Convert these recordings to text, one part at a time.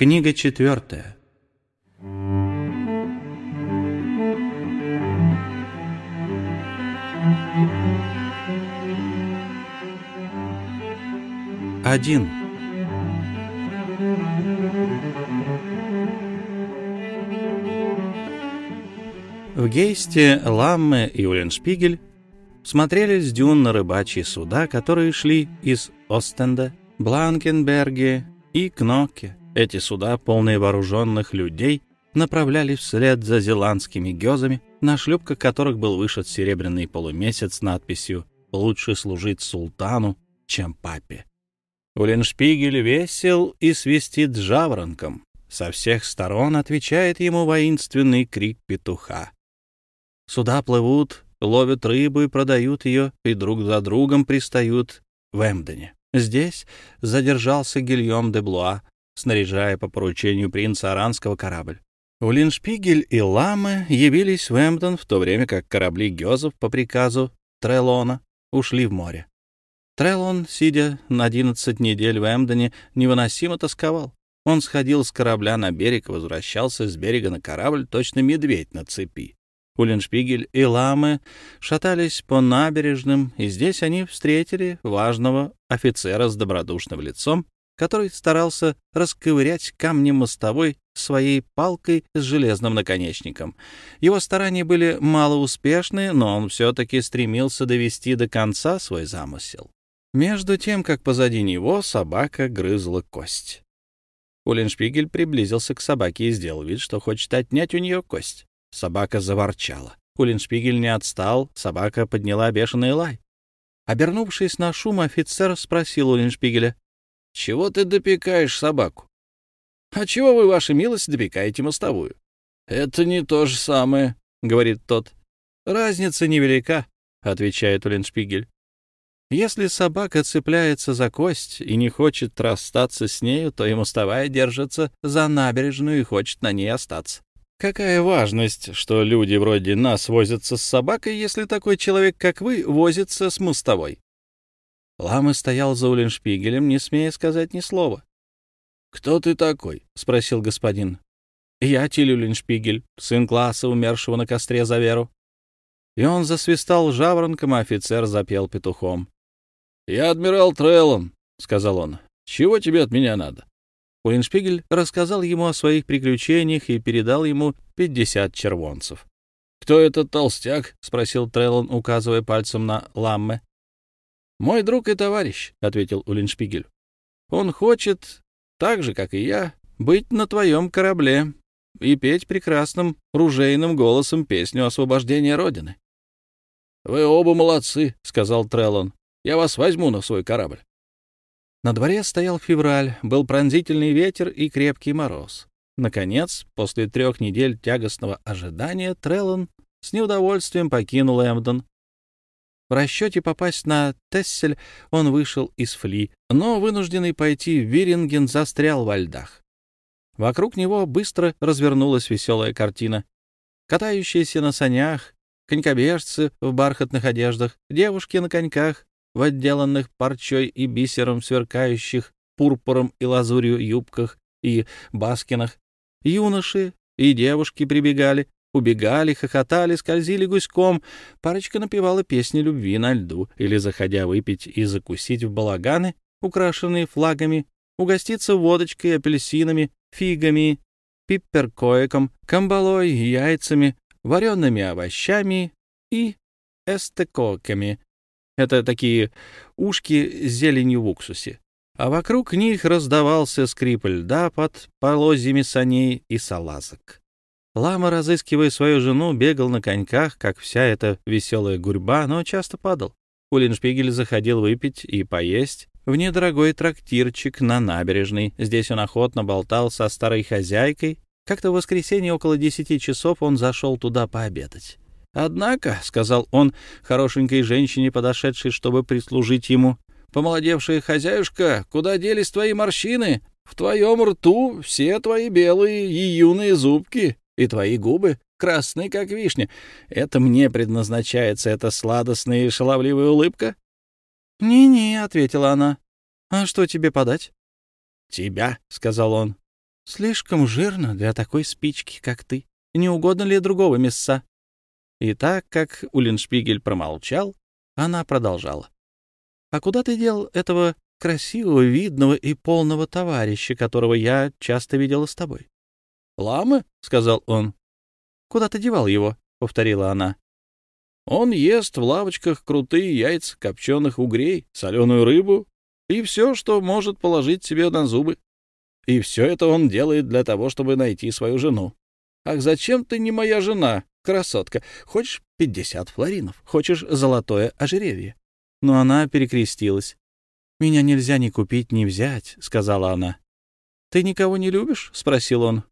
Книга четвертая. Один. В Гейсте Ламме и Уленшпигель смотрели с дюн на рыбачьи суда, которые шли из Остенда, Бланкенберге и Кноке. Эти суда, полные вооруженных людей, направлялись вслед за зеландскими гёзами, на шлюпках которых был вышит серебряный полумесяц с надписью «Лучше служить султану, чем папе». Уленшпигель весел и свистит жаворонком. Со всех сторон отвечает ему воинственный крик петуха. Суда плывут, ловят рыбу и продают ее, и друг за другом пристают в Эмдене. Здесь задержался Гильем де Блуа, снаряжая по поручению принца Аранского корабль. Улиншпигель и Ламы явились в Эмден в то время как корабли Гёзов по приказу Трелона ушли в море. Трелон, сидя на 11 недель в Эмдене, невыносимо тосковал. Он сходил с корабля на берег и возвращался с берега на корабль, точно медведь на цепи. Уллиншпигель и Ламы шатались по набережным, и здесь они встретили важного офицера с добродушным лицом, который старался расковырять камни мостовой своей палкой с железным наконечником. Его старания были малоуспешны, но он все-таки стремился довести до конца свой замысел. Между тем, как позади него собака грызла кость. Уллиншпигель приблизился к собаке и сделал вид, что хочет отнять у нее кость. Собака заворчала. Уллиншпигель не отстал, собака подняла бешеный лай. Обернувшись на шум, офицер спросил Уллиншпигеля, «Чего ты допекаешь собаку?» «А чего вы, ваша милость, допекаете мостовую?» «Это не то же самое», — говорит тот. «Разница невелика», — отвечает Уллиншпигель. Если собака цепляется за кость и не хочет расстаться с нею, то и мостовая держится за набережную и хочет на ней остаться. Какая важность, что люди вроде нас возятся с собакой, если такой человек, как вы, возится с мостовой? Лама стоял за Уллиншпигелем, не смея сказать ни слова. — Кто ты такой? — спросил господин. — Я Тиль Уллиншпигель, сын класса, умершего на костре за веру. И он засвистал жаворонком, а офицер запел петухом. — Я адмирал Треллон, — сказал он. — Чего тебе от меня надо? Уллиншпигель рассказал ему о своих приключениях и передал ему пятьдесят червонцев. «Кто этот толстяк?» — спросил Треллон, указывая пальцем на Ламме. «Мой друг и товарищ», — ответил Уллиншпигель. «Он хочет, так же, как и я, быть на твоем корабле и петь прекрасным ружейным голосом песню освобождения Родины». «Вы оба молодцы», — сказал Треллон. «Я вас возьму на свой корабль». На дворе стоял февраль, был пронзительный ветер и крепкий мороз. Наконец, после трех недель тягостного ожидания, Треллон с неудовольствием покинул Эмден. В расчете попасть на Тессель он вышел из Фли, но, вынужденный пойти в Виринген, застрял во льдах. Вокруг него быстро развернулась веселая картина. Катающиеся на санях, конькобежцы в бархатных одеждах, девушки на коньках, в отделанных парчой и бисером сверкающих пурпуром и лазурью юбках и баскинах. Юноши и девушки прибегали, убегали, хохотали, скользили гуськом. Парочка напевала песни любви на льду или, заходя выпить и закусить в балаганы, украшенные флагами, угоститься водочкой, апельсинами, фигами, пипперкоеком, камбалой, яйцами, вареными овощами и эстекоками, это такие ушки с зеленью в уксусе. А вокруг них раздавался скрип льда под полозьями саней и салазок. Лама, разыскивая свою жену, бегал на коньках, как вся эта веселая гурьба, но часто падал. Улиншпигель заходил выпить и поесть в недорогой трактирчик на набережной. Здесь он охотно болтал со старой хозяйкой. Как-то в воскресенье около десяти часов он зашел туда пообедать. «Однако», — сказал он хорошенькой женщине, подошедшей, чтобы прислужить ему, — «помолодевшая хозяюшка, куда делись твои морщины? В твоем рту все твои белые и юные зубки, и твои губы красные, как вишня. Это мне предназначается эта сладостная и шаловливая улыбка?» «Не-не», — ответила она. «А что тебе подать?» «Тебя», — сказал он. Слишком жирно для такой спички, как ты. Не угодно ли другого мяса? И так как Уллиншпигель промолчал, она продолжала. — А куда ты дел этого красивого, видного и полного товарища, которого я часто видела с тобой? — Ламы? — сказал он. — Куда ты девал его? — повторила она. — Он ест в лавочках крутые яйца, копченых угрей, соленую рыбу и все, что может положить себе на зубы. И все это он делает для того, чтобы найти свою жену. Ах, зачем ты не моя жена, красотка? Хочешь пятьдесят флоринов? Хочешь золотое ожерелье? Но она перекрестилась. «Меня нельзя ни купить, ни взять», — сказала она. «Ты никого не любишь?» — спросил он.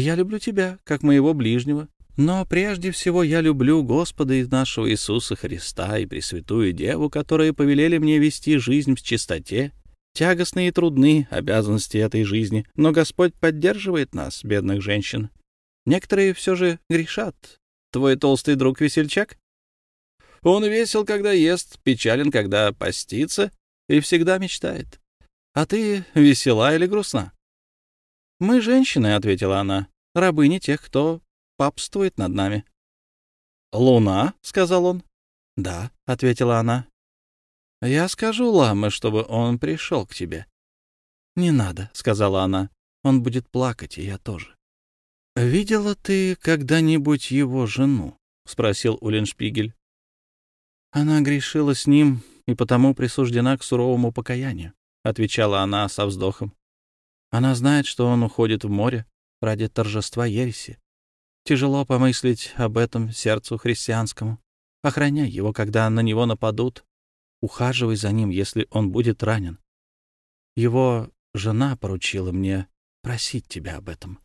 «Я люблю тебя, как моего ближнего. Но прежде всего я люблю Господа и нашего Иисуса Христа и Пресвятую Деву, которые повелели мне вести жизнь в чистоте. Тягостные и трудны обязанности этой жизни, но Господь поддерживает нас, бедных женщин. Некоторые все же грешат. Твой толстый друг весельчак? Он весел, когда ест, печален, когда постится, и всегда мечтает. А ты весела или грустна? — Мы женщины, — ответила она, — рабыни тех, кто папствует над нами. — Луна? — сказал он. — Да, — ответила она. — Я скажу Ламе, чтобы он пришел к тебе. — Не надо, — сказала она. — Он будет плакать, и я тоже. — Видела ты когда-нибудь его жену? — спросил Уллиншпигель. — Она грешила с ним и потому присуждена к суровому покаянию, — отвечала она со вздохом. Она знает, что он уходит в море ради торжества ереси. Тяжело помыслить об этом сердцу христианскому. Охраняй его, когда на него нападут. Ухаживай за ним, если он будет ранен. Его жена поручила мне просить тебя об этом.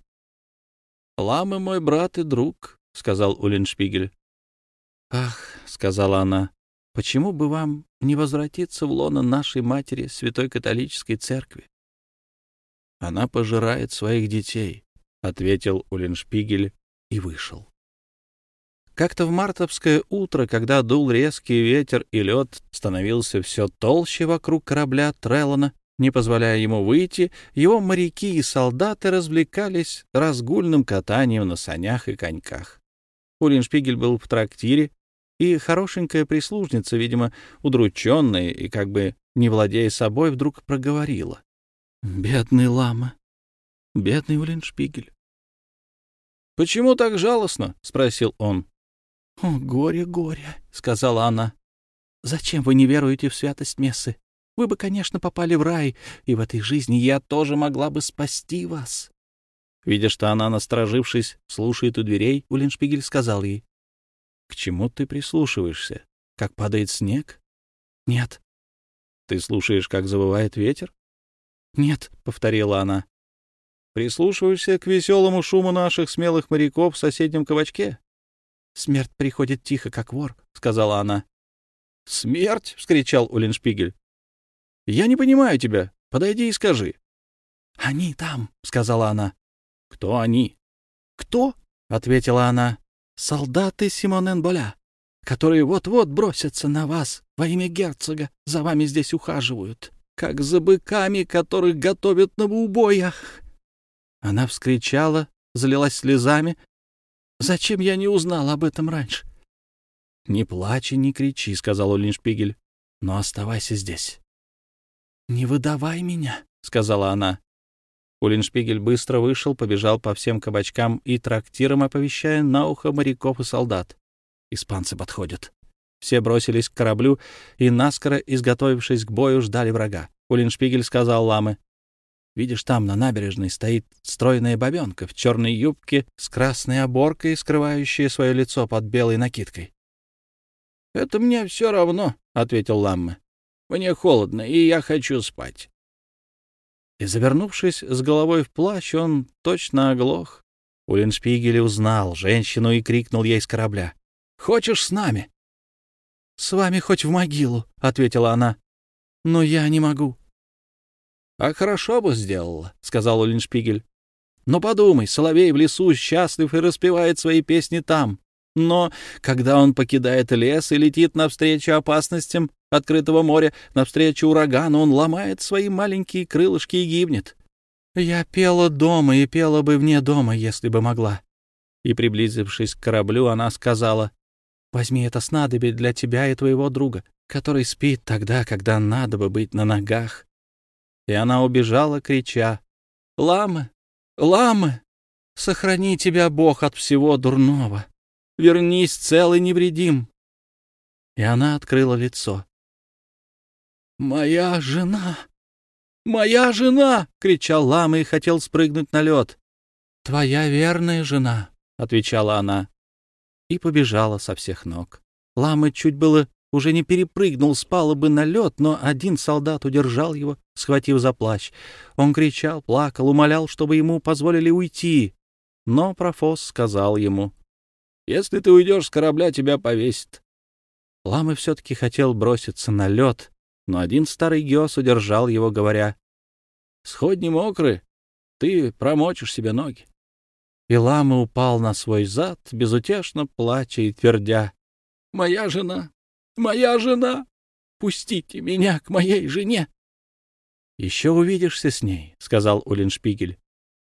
— Ламы мой брат и друг, — сказал Уллиншпигель. — Ах, — сказала она, — почему бы вам не возвратиться в лоно нашей матери, Святой Католической Церкви? — Она пожирает своих детей, — ответил Уллиншпигель и вышел. Как-то в мартовское утро, когда дул резкий ветер и лед становился все толще вокруг корабля Треллона, не позволяя ему выйти, его моряки и солдаты развлекались разгульным катанием на санях и коньках. Улиншпигель был в трактире, и хорошенькая прислужница, видимо, удрученная и как бы не владея собой, вдруг проговорила. «Бедный лама! Бедный Улиншпигель!» «Почему так жалостно?» — спросил он. «О, горе, горе!» — сказала она. «Зачем вы не веруете в святость Мессы? Вы бы, конечно, попали в рай, и в этой жизни я тоже могла бы спасти вас. Видя, что она, насторожившись, слушает у дверей, Уллиншпигель сказал ей. — К чему ты прислушиваешься? Как падает снег? — Нет. — Ты слушаешь, как завывает ветер? — Нет, — повторила она. — Прислушиваешься к веселому шуму наших смелых моряков в соседнем кабачке? — Смерть приходит тихо, как вор, — сказала она. — Смерть! — вскричал Уллиншпигель. Я не понимаю тебя. Подойди и скажи. — Они там, — сказала она. — Кто они? — Кто? — ответила она. — Солдаты Симонен Боля, которые вот-вот бросятся на вас во имя герцога, за вами здесь ухаживают, как за быками, которых готовят на убоях. Она вскричала, залилась слезами. — Зачем я не узнала об этом раньше? — Не плачь и не кричи, — сказал Уллиншпигель, — но оставайся здесь. «Не выдавай меня», — сказала она. Улиншпигель быстро вышел, побежал по всем кабачкам и трактирам, оповещая на ухо моряков и солдат. Испанцы подходят. Все бросились к кораблю и, наскоро изготовившись к бою, ждали врага. Улиншпигель сказал Ламы. «Видишь, там на набережной стоит стройная бабенка в черной юбке с красной оборкой, скрывающая свое лицо под белой накидкой». «Это мне все равно», — ответил Ламме. Мне холодно, и я хочу спать. И, завернувшись с головой в плащ, он точно оглох. Уллиншпигель узнал женщину и крикнул ей с корабля. «Хочешь с нами?» «С вами хоть в могилу», — ответила она. «Но я не могу». «А хорошо бы сделала», — сказал Уллиншпигель. «Но подумай, Соловей в лесу счастлив и распевает свои песни там. Но когда он покидает лес и летит навстречу опасностям открытого моря, навстречу урагану, он ломает свои маленькие крылышки и гибнет. Я пела дома и пела бы вне дома, если бы могла. И, приблизившись к кораблю, она сказала, «Возьми это снадобье для тебя и твоего друга, который спит тогда, когда надо бы быть на ногах». И она убежала, крича, «Ламы! Ламы! Сохрани тебя, Бог, от всего дурного! Вернись целый невредим!» И она открыла лицо. «Моя жена!» «Моя жена!» — кричал лама и хотел спрыгнуть на лед. «Твоя верная жена!» — отвечала она. И побежала со всех ног. Лама чуть было уже не перепрыгнул с палубы на лед, но один солдат удержал его, схватив за плащ. Он кричал, плакал, умолял, чтобы ему позволили уйти. Но профос сказал ему, «Если ты уйдешь с корабля, тебя повесит». Лама все-таки хотел броситься на лед, но один старый геос удержал его, говоря, «Сходни мокры, ты промочишь себе ноги». И лама упал на свой зад, безутешно плача и твердя, «Моя жена, моя жена, пустите меня к моей жене». «Еще увидишься с ней», — сказал Улиншпигель.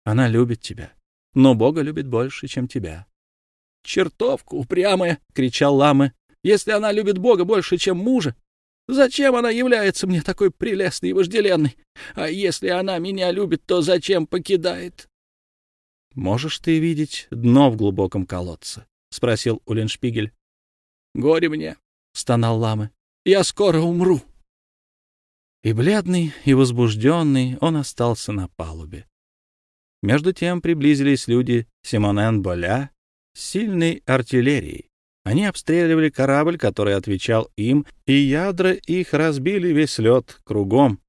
«Она любит тебя, но Бога любит больше, чем тебя». «Чертовка упрямая!» — кричал Лама. «Если она любит Бога больше, чем мужа, Зачем она является мне такой прелестной и вожделенной? А если она меня любит, то зачем покидает? — Можешь ты видеть дно в глубоком колодце? — спросил Улленшпигель. — Горе мне, — стонал Ламы. — Я скоро умру. И бледный, и возбужденный он остался на палубе. Между тем приблизились люди Симонен Боля с сильной артиллерией. Они обстреливали корабль, который отвечал им, и ядра их разбили весь лед кругом.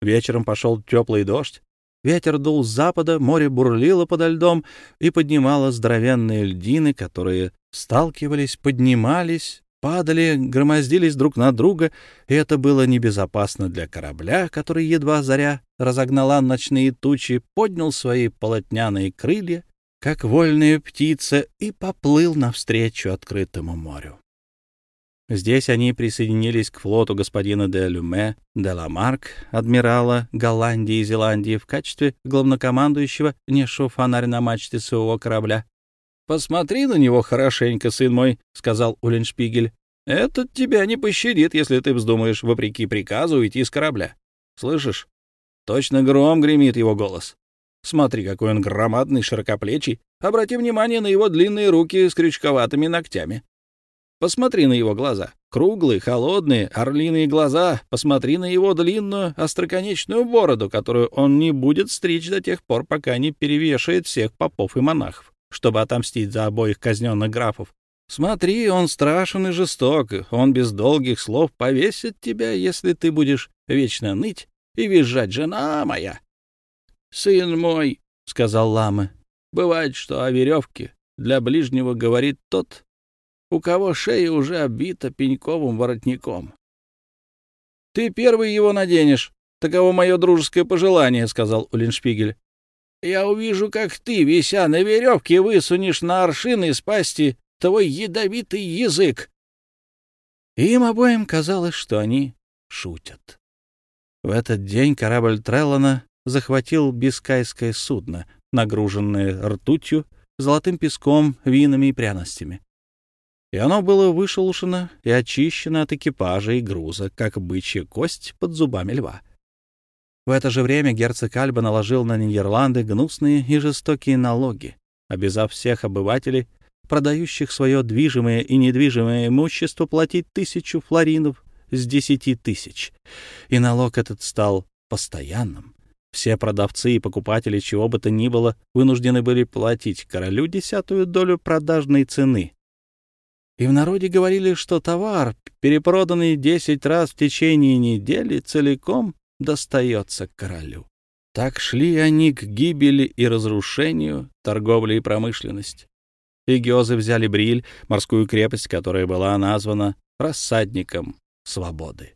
Вечером пошел теплый дождь. Ветер дул с запада, море бурлило подо льдом и поднимало здоровенные льдины, которые сталкивались, поднимались, падали, громоздились друг на друга, и это было небезопасно для корабля, который едва заря разогнала ночные тучи, поднял свои полотняные крылья как вольная птица, и поплыл навстречу открытому морю. Здесь они присоединились к флоту господина де Люме де Ламарк, адмирала Голландии и Зеландии, в качестве главнокомандующего, несшего фонарь на мачте своего корабля. «Посмотри на него хорошенько, сын мой», — сказал Уллиншпигель. «Этот тебя не пощадит, если ты вздумаешь, вопреки приказу, уйти с корабля. Слышишь? Точно гром гремит его голос. Смотри, какой он громадный, широкоплечий. Обрати внимание на его длинные руки с крючковатыми ногтями. Посмотри на его глаза. Круглые, холодные, орлиные глаза. Посмотри на его длинную, остроконечную бороду, которую он не будет стричь до тех пор, пока не перевешает всех попов и монахов, чтобы отомстить за обоих казненных графов. Смотри, он страшен и жесток. Он без долгих слов повесит тебя, если ты будешь вечно ныть и визжать «Жена моя! «Сын мой», — сказал лама, — «бывает, что о веревке для ближнего говорит тот, у кого шея уже обита пеньковым воротником». «Ты первый его наденешь. Таково мое дружеское пожелание», — сказал Уллиншпигель. «Я увижу, как ты, вися на веревке, высунешь на аршин из пасти твой ядовитый язык». им обоим казалось, что они шутят. В этот день корабль Треллана захватил бискайское судно, нагруженное ртутью, золотым песком, винами и пряностями. И оно было вышелушено и очищено от экипажа и груза, как бычья кость под зубами льва. В это же время герцог Альба наложил на Нидерланды гнусные и жестокие налоги, обязав всех обывателей, продающих свое движимое и недвижимое имущество, платить тысячу флоринов с десяти тысяч. И налог этот стал постоянным, все продавцы и покупатели чего бы то ни было вынуждены были платить королю десятую долю продажной цены. И в народе говорили, что товар, перепроданный десять раз в течение недели, целиком достается королю. Так шли они к гибели и разрушению торговли и промышленности. И геозы взяли Бриль, морскую крепость, которая была названа рассадником свободы.